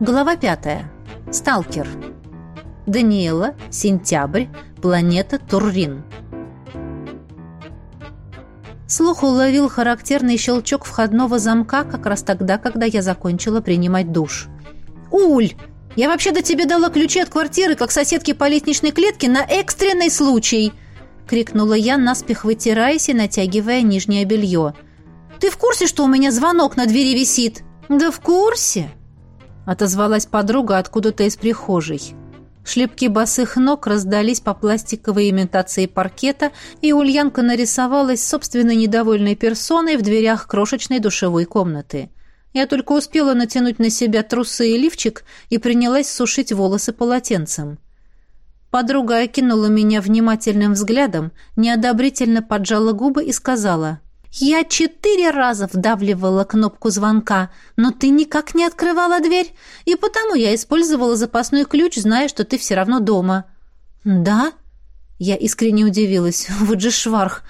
Глава пятая. Сталкер. Даниэла, сентябрь, планета Туррин. Слух уловил характерный щелчок входного замка как раз тогда, когда я закончила принимать душ. «Уль, я вообще-то тебе дала ключи от квартиры, как соседки по лестничной клетке, на экстренный случай!» — крикнула я, наспех вытираясь и натягивая нижнее белье. «Ты в курсе, что у меня звонок на двери висит?» «Да в курсе!» Отозвалась подруга откуда-то из прихожей. Шлепки босых ног раздались по пластиковой имитации паркета, и Ульянка нарисовалась собственной недовольной персоной в дверях крошечной душевой комнаты. Я только успела натянуть на себя трусы и лифчик и принялась сушить волосы полотенцем. Подруга окинула меня внимательным взглядом, неодобрительно поджала губы и сказала — я четыре раза вдавливала кнопку звонка, но ты никак не открывала дверь, и потому я использовала запасной ключ, зная, что ты все равно дома». «Да?» Я искренне удивилась. «Вот же шварх!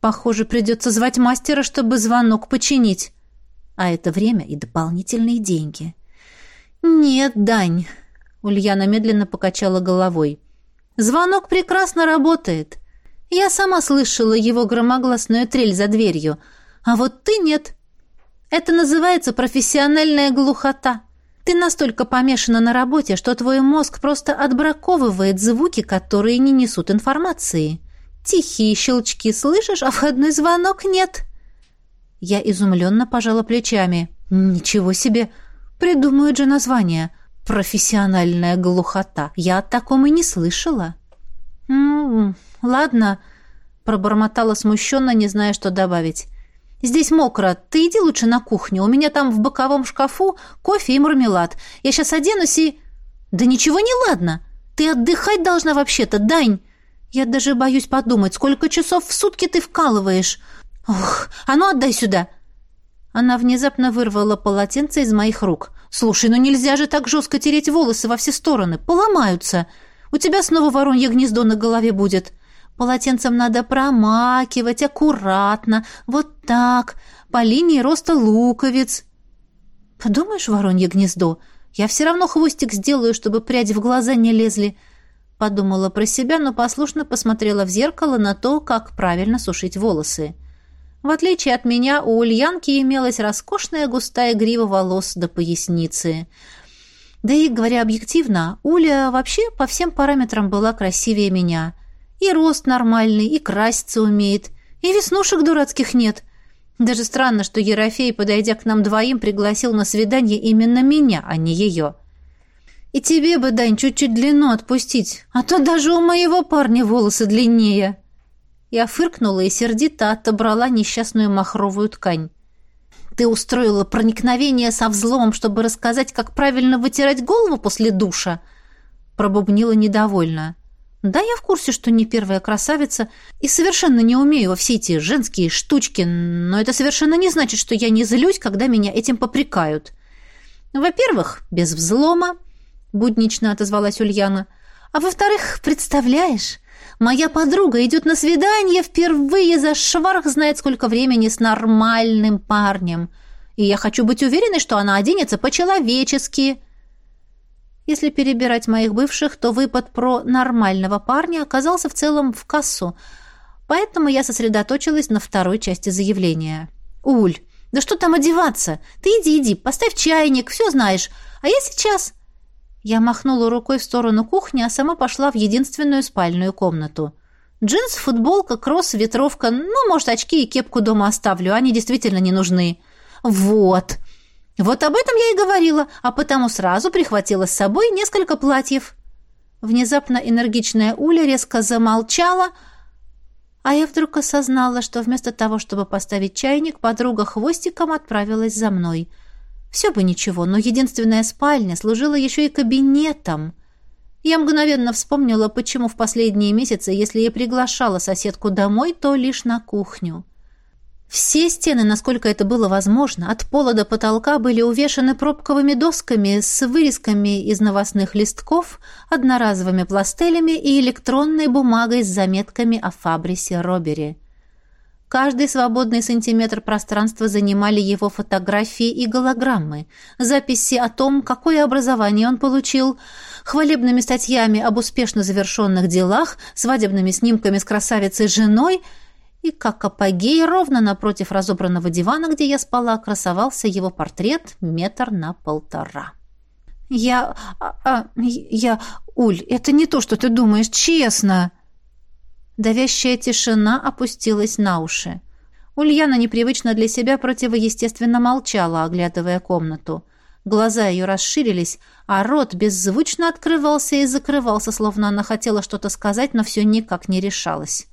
Похоже, придется звать мастера, чтобы звонок починить. А это время и дополнительные деньги». «Нет, Дань», — Ульяна медленно покачала головой. «Звонок прекрасно работает. Я сама слышала его громогласную трель за дверью, а вот ты нет. Это называется профессиональная глухота. Ты настолько помешана на работе, что твой мозг просто отбраковывает звуки, которые не несут информации. Тихие щелчки слышишь, а входной звонок нет. Я изумленно пожала плечами. Ничего себе! Придумают же название. Профессиональная глухота. Я о таком и не слышала. «М-м, ладно», — пробормотала смущенно, не зная, что добавить. «Здесь мокро. Ты иди лучше на кухню. У меня там в боковом шкафу кофе и мармелад. Я сейчас оденусь и...» «Да ничего не ладно. Ты отдыхать должна вообще-то, Дань. Я даже боюсь подумать, сколько часов в сутки ты вкалываешь. Ох, а ну отдай сюда!» Она внезапно вырвала полотенце из моих рук. «Слушай, ну нельзя же так жестко тереть волосы во все стороны. Поломаются. У тебя снова воронье гнездо на голове будет. Полотенцем надо промакивать аккуратно, вот так, по линии роста луковиц. Подумаешь, воронье гнездо, я все равно хвостик сделаю, чтобы пряди в глаза не лезли. Подумала про себя, но послушно посмотрела в зеркало на то, как правильно сушить волосы. В отличие от меня, у Ульянки имелась роскошная густая грива волос до поясницы. Да и, говоря объективно, Уля вообще по всем параметрам была красивее меня. И рост нормальный, и краситься умеет, и веснушек дурацких нет. Даже странно, что Ерофей, подойдя к нам двоим, пригласил на свидание именно меня, а не ее. И тебе бы, Дань, чуть-чуть длину отпустить, а то даже у моего парня волосы длиннее. Я фыркнула и сердито отобрала несчастную махровую ткань. Ты устроила проникновение со взломом, чтобы рассказать, как правильно вытирать голову после душа? Пробубнила недовольно. Да, я в курсе, что не первая красавица и совершенно не умею во все эти женские штучки, но это совершенно не значит, что я не злюсь, когда меня этим попрекают. Во-первых, без взлома, буднично отозвалась Ульяна. А во-вторых, представляешь, моя подруга идет на свидание впервые за шварх знает сколько времени с нормальным парнем. И я хочу быть уверенной, что она оденется по-человечески. Если перебирать моих бывших, то выпад про нормального парня оказался в целом в кассу, поэтому я сосредоточилась на второй части заявления. «Уль, да что там одеваться? Ты иди, иди, поставь чайник, все знаешь. А я сейчас...» Я махнула рукой в сторону кухни, а сама пошла в единственную спальную комнату. Джинс, футболка, кросс, ветровка, ну, может, очки и кепку дома оставлю, они действительно не нужны. «Вот!» Вот об этом я и говорила, а потому сразу прихватила с собой несколько платьев. Внезапно энергичная Уля резко замолчала, а я вдруг осознала, что вместо того, чтобы поставить чайник, подруга хвостиком отправилась за мной. Все бы ничего, но единственная спальня служила еще и кабинетом. Я мгновенно вспомнила, почему в последние месяцы, если я приглашала соседку домой, то лишь на кухню. Все стены, насколько это было возможно, от пола до потолка были увешаны пробковыми досками с вырезками из новостных листков, одноразовыми пластелями и электронной бумагой с заметками о Фабрисе Робери. Каждый свободный сантиметр пространства занимали его фотографии и голограммы, записи о том, какое образование он получил, хвалебными статьями об успешно завершенных делах, свадебными снимками с красавицей женой и, как апогей, ровно напротив разобранного дивана, где я спала, красовался его портрет метр на полтора. «Я... А, а, я... Уль, это не то, что ты думаешь, честно!» Давящая тишина опустилась на уши. Ульяна непривычно для себя противоестественно молчала, оглядывая комнату. Глаза ее расширились, а рот беззвучно открывался и закрывался, словно она хотела что-то сказать, но все никак не решалась.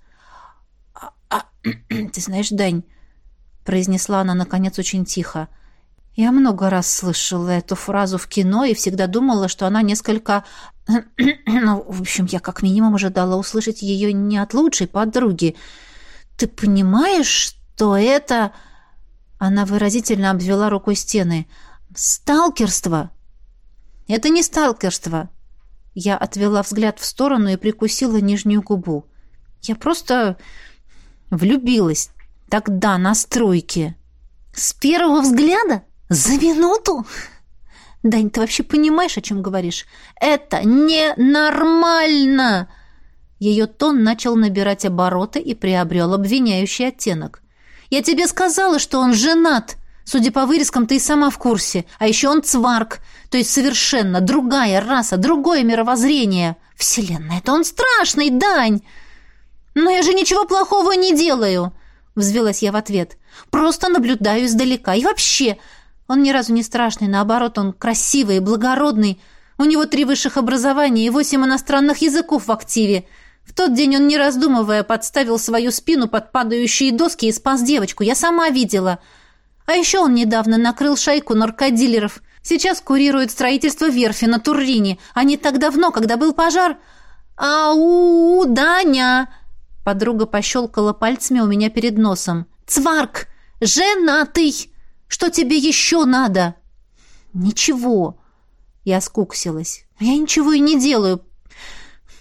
«А, ты знаешь, Дань», — произнесла она, наконец, очень тихо, — я много раз слышала эту фразу в кино и всегда думала, что она несколько... Ну, в общем, я как минимум ожидала услышать ее не от лучшей подруги. Ты понимаешь, что это... Она выразительно обвела рукой стены. «Сталкерство!» «Это не сталкерство!» Я отвела взгляд в сторону и прикусила нижнюю губу. «Я просто влюбилась тогда на стройке». «С первого взгляда?» «За минуту?» «Дань, ты вообще понимаешь, о чем говоришь? Это ненормально!» Ее тон начал набирать обороты и приобрел обвиняющий оттенок. «Я тебе сказала, что он женат!» Судя по вырезкам, ты и сама в курсе. А еще он цварк, то есть совершенно другая раса, другое мировоззрение. Вселенная, это он страшный, Дань! Но я же ничего плохого не делаю, взвелась я в ответ. Просто наблюдаю издалека. И вообще, он ни разу не страшный, наоборот, он красивый и благородный. У него три высших образования и восемь иностранных языков в активе. В тот день он, не раздумывая, подставил свою спину под падающие доски и спас девочку. Я сама видела. А еще он недавно накрыл шайку наркодилеров. Сейчас курирует строительство верфи на Туррине, а не так давно, когда был пожар. «Ау, Даня!» Подруга пощелкала пальцами у меня перед носом. «Цварк! Женатый!» Что тебе еще надо?» «Ничего». Я скуксилась. «Я ничего и не делаю.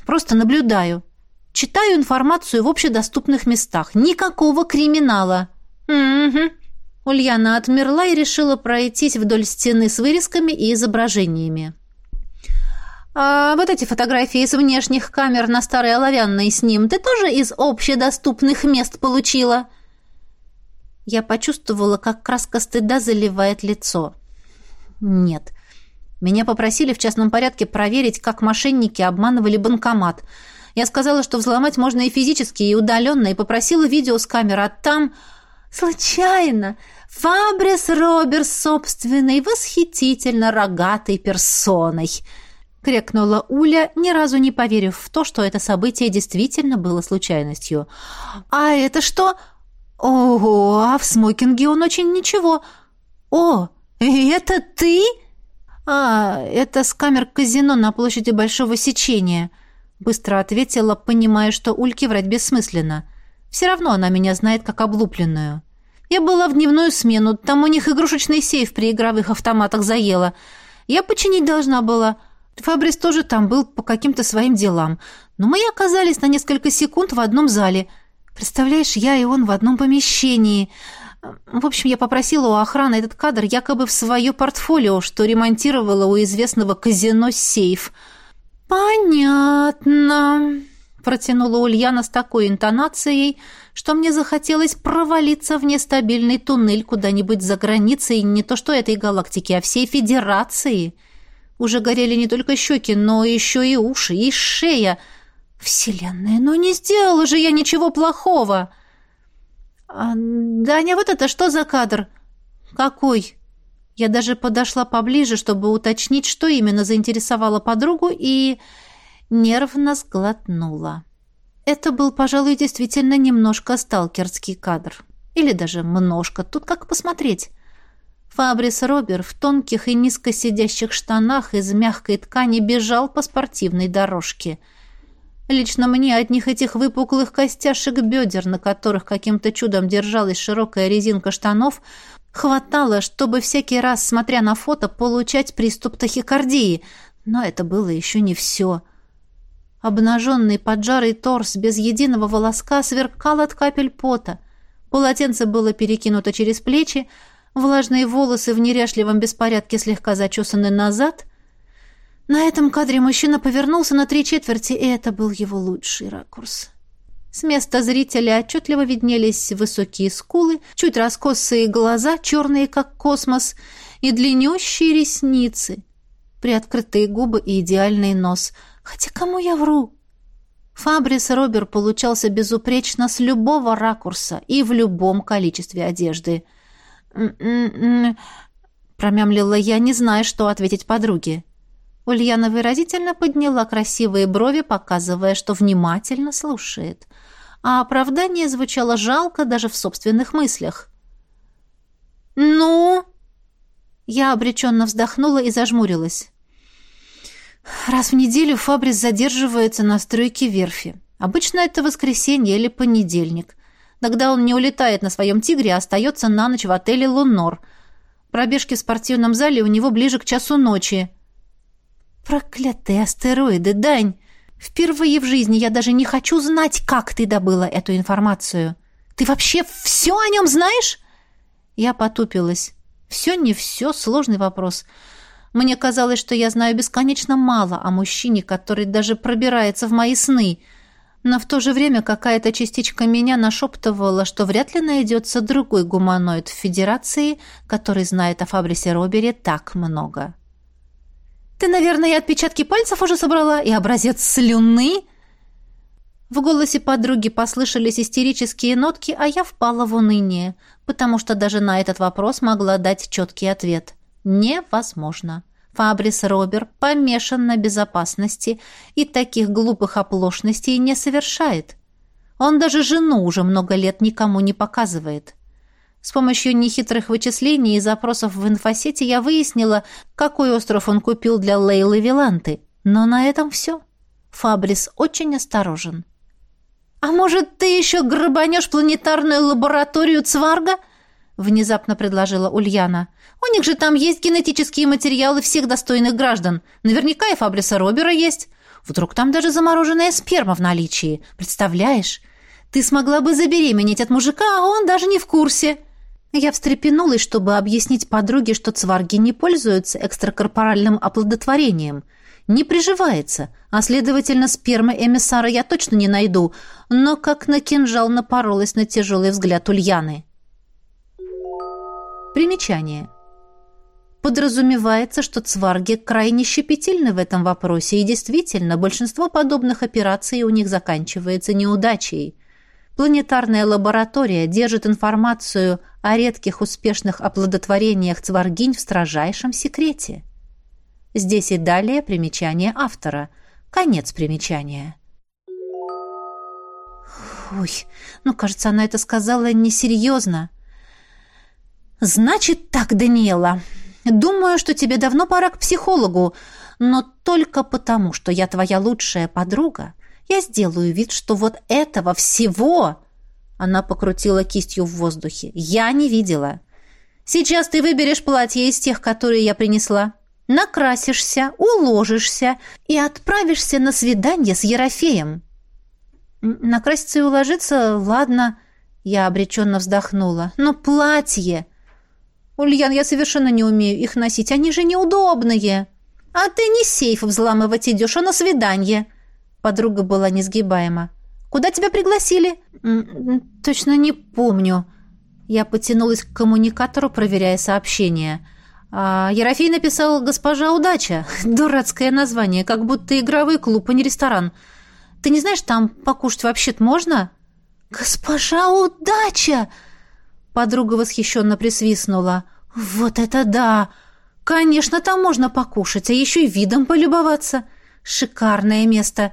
Просто наблюдаю. Читаю информацию в общедоступных местах. Никакого криминала». «Угу». Ульяна отмерла и решила пройтись вдоль стены с вырезками и изображениями. «А вот эти фотографии из внешних камер на старой оловянной с ним ты тоже из общедоступных мест получила?» Я почувствовала, как краска стыда заливает лицо. Нет. Меня попросили в частном порядке проверить, как мошенники обманывали банкомат. Я сказала, что взломать можно и физически, и удаленно, и попросила видео с камеры, а там... Случайно! Фабрис Роберс собственной, восхитительно рогатой персоной!» — крикнула Уля, ни разу не поверив в то, что это событие действительно было случайностью. «А это что?» «Ого, а в смокинге он очень ничего. О, это ты?» «А, это с камер казино на площади Большого Сечения», — быстро ответила, понимая, что Ульке врать бессмысленно. «Все равно она меня знает как облупленную. Я была в дневную смену, там у них игрушечный сейф при игровых автоматах заела. Я починить должна была. Фабрис тоже там был по каким-то своим делам. Но мы оказались на несколько секунд в одном зале — Представляешь, я и он в одном помещении. В общем, я попросила у охраны этот кадр якобы в свое портфолио, что ремонтировала у известного казино сейф. «Понятно», — протянула Ульяна с такой интонацией, что мне захотелось провалиться в нестабильный туннель куда-нибудь за границей не то что этой галактики, а всей Федерации. Уже горели не только щеки, но еще и уши, и шея — Вселенная, ну не сделала же я ничего плохого. А, Даня, вот это что за кадр? Какой? Я даже подошла поближе, чтобы уточнить, что именно заинтересовало подругу, и нервно сглотнула. Это был, пожалуй, действительно немножко сталкерский кадр. Или даже множко, тут как посмотреть. Фабрис Робер в тонких и низко сидящих штанах из мягкой ткани бежал по спортивной дорожке — Лично мне одних этих выпуклых костяшек бедер, на которых каким-то чудом держалась широкая резинка штанов, хватало, чтобы всякий раз, смотря на фото, получать приступ тахикардии. Но это было еще не все. Обнаженный поджарый торс без единого волоска сверкал от капель пота. Полотенце было перекинуто через плечи, влажные волосы в неряшливом беспорядке слегка зачесаны назад. На этом кадре мужчина повернулся на три четверти, и это был его лучший ракурс. С места зрителя отчетливо виднелись высокие скулы, чуть раскосые глаза, черные как космос, и длиннющие ресницы, приоткрытые губы и идеальный нос. Хотя кому я вру? Фабрис Робер получался безупречно с любого ракурса и в любом количестве одежды. Промямлила я, не зная, что ответить подруге. Ульяна выразительно подняла красивые брови, показывая, что внимательно слушает. А оправдание звучало жалко даже в собственных мыслях. «Ну?» Я обреченно вздохнула и зажмурилась. Раз в неделю Фабрис задерживается на стройке верфи. Обычно это воскресенье или понедельник. Тогда он не улетает на своем «Тигре», а остается на ночь в отеле «Лунор». Пробежки в спортивном зале у него ближе к часу ночи. Проклятые астероиды, Дань! Впервые в жизни я даже не хочу знать, как ты добыла эту информацию. Ты вообще все о нем знаешь? Я потупилась. Все не все, сложный вопрос. Мне казалось, что я знаю бесконечно мало о мужчине, который даже пробирается в мои сны. Но в то же время какая-то частичка меня нашептывала, что вряд ли найдется другой гуманоид в Федерации, который знает о Фабрисе Робере так много. «Ты, наверное, и отпечатки пальцев уже собрала, и образец слюны?» В голосе подруги послышались истерические нотки, а я впала в уныние, потому что даже на этот вопрос могла дать четкий ответ. «Невозможно». Фабрис Робер помешан на безопасности и таких глупых оплошностей не совершает. Он даже жену уже много лет никому не показывает. С помощью нехитрых вычислений и запросов в инфосете я выяснила, какой остров он купил для Лейлы Виланты. Но на этом все. Фабрис очень осторожен. «А может, ты еще грабанешь планетарную лабораторию Цварга?» Внезапно предложила Ульяна. У них же там есть генетические материалы всех достойных граждан. Наверняка и Фабриса Робера есть. Вдруг там даже замороженная сперма в наличии. Представляешь? Ты смогла бы забеременеть от мужика, а он даже не в курсе. Я встрепенулась, чтобы объяснить подруге, что цварги не пользуются экстракорпоральным оплодотворением. Не приживается, а, следовательно, спермы эмиссара я точно не найду, но как на кинжал напоролась на тяжелый взгляд Ульяны. Примечание. Подразумевается, что цварги крайне щепетильны в этом вопросе, и действительно, большинство подобных операций у них заканчивается неудачей. Планетарная лаборатория держит информацию о редких успешных оплодотворениях цваргинь в строжайшем секрете. Здесь и далее примечание автора. Конец примечания. Ой, ну, кажется, она это сказала несерьезно. «Значит так, Даниэла. Думаю, что тебе давно пора к психологу, но только потому, что я твоя лучшая подруга, я сделаю вид, что вот этого всего...» Она покрутила кистью в воздухе. «Я не видела. Сейчас ты выберешь платье из тех, которые я принесла, накрасишься, уложишься и отправишься на свидание с Ерофеем». «Накраситься и уложиться, ладно...» Я обреченно вздохнула. «Но платье...» «Ульян, я совершенно не умею их носить. Они же неудобные». «А ты не сейф взламывать идешь, а на свидание». Подруга была несгибаема. «Куда тебя пригласили?» «Точно не помню». Я потянулась к коммуникатору, проверяя сообщение. А Ерофей написал «Госпожа Удача». Дурацкое название, как будто игровой клуб, а не ресторан. «Ты не знаешь, там покушать вообще-то можно?» «Госпожа Удача!» Подруга восхищенно присвистнула. «Вот это да! Конечно, там можно покушать, а еще и видом полюбоваться. Шикарное место.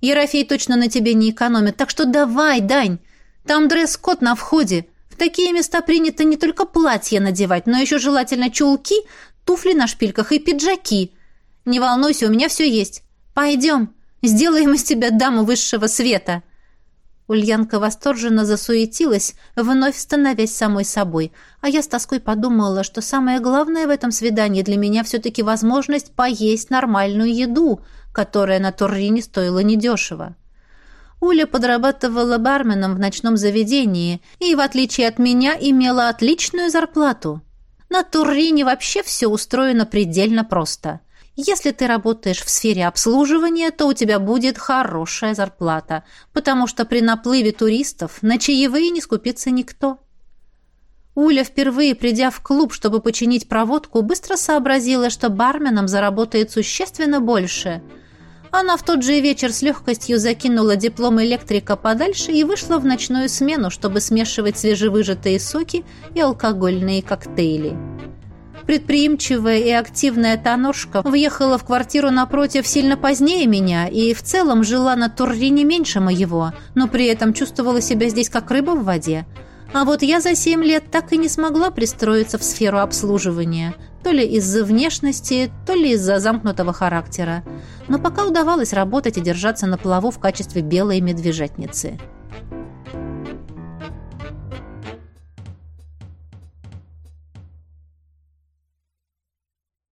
Ерофей точно на тебе не экономит, так что давай, Дань. Там дресс-код на входе. В такие места принято не только платье надевать, но еще желательно чулки, туфли на шпильках и пиджаки. Не волнуйся, у меня все есть. Пойдем, сделаем из тебя даму высшего света». Ульянка восторженно засуетилась, вновь становясь самой собой, а я с тоской подумала, что самое главное в этом свидании для меня все-таки возможность поесть нормальную еду, которая на Туррине стоила недешево. Уля подрабатывала барменом в ночном заведении и, в отличие от меня, имела отличную зарплату. На Туррине вообще все устроено предельно просто. Если ты работаешь в сфере обслуживания, то у тебя будет хорошая зарплата, потому что при наплыве туристов на чаевые не скупится никто. Уля, впервые придя в клуб, чтобы починить проводку, быстро сообразила, что барменом заработает существенно больше – она в тот же вечер с легкостью закинула диплом электрика подальше и вышла в ночную смену, чтобы смешивать свежевыжатые соки и алкогольные коктейли. Предприимчивая и активная Таношка въехала в квартиру напротив сильно позднее меня и в целом жила на Туррине меньше моего, но при этом чувствовала себя здесь как рыба в воде. А вот я за семь лет так и не смогла пристроиться в сферу обслуживания – то ли из-за внешности, то ли из-за замкнутого характера. Но пока удавалось работать и держаться на плаву в качестве белой медвежатницы –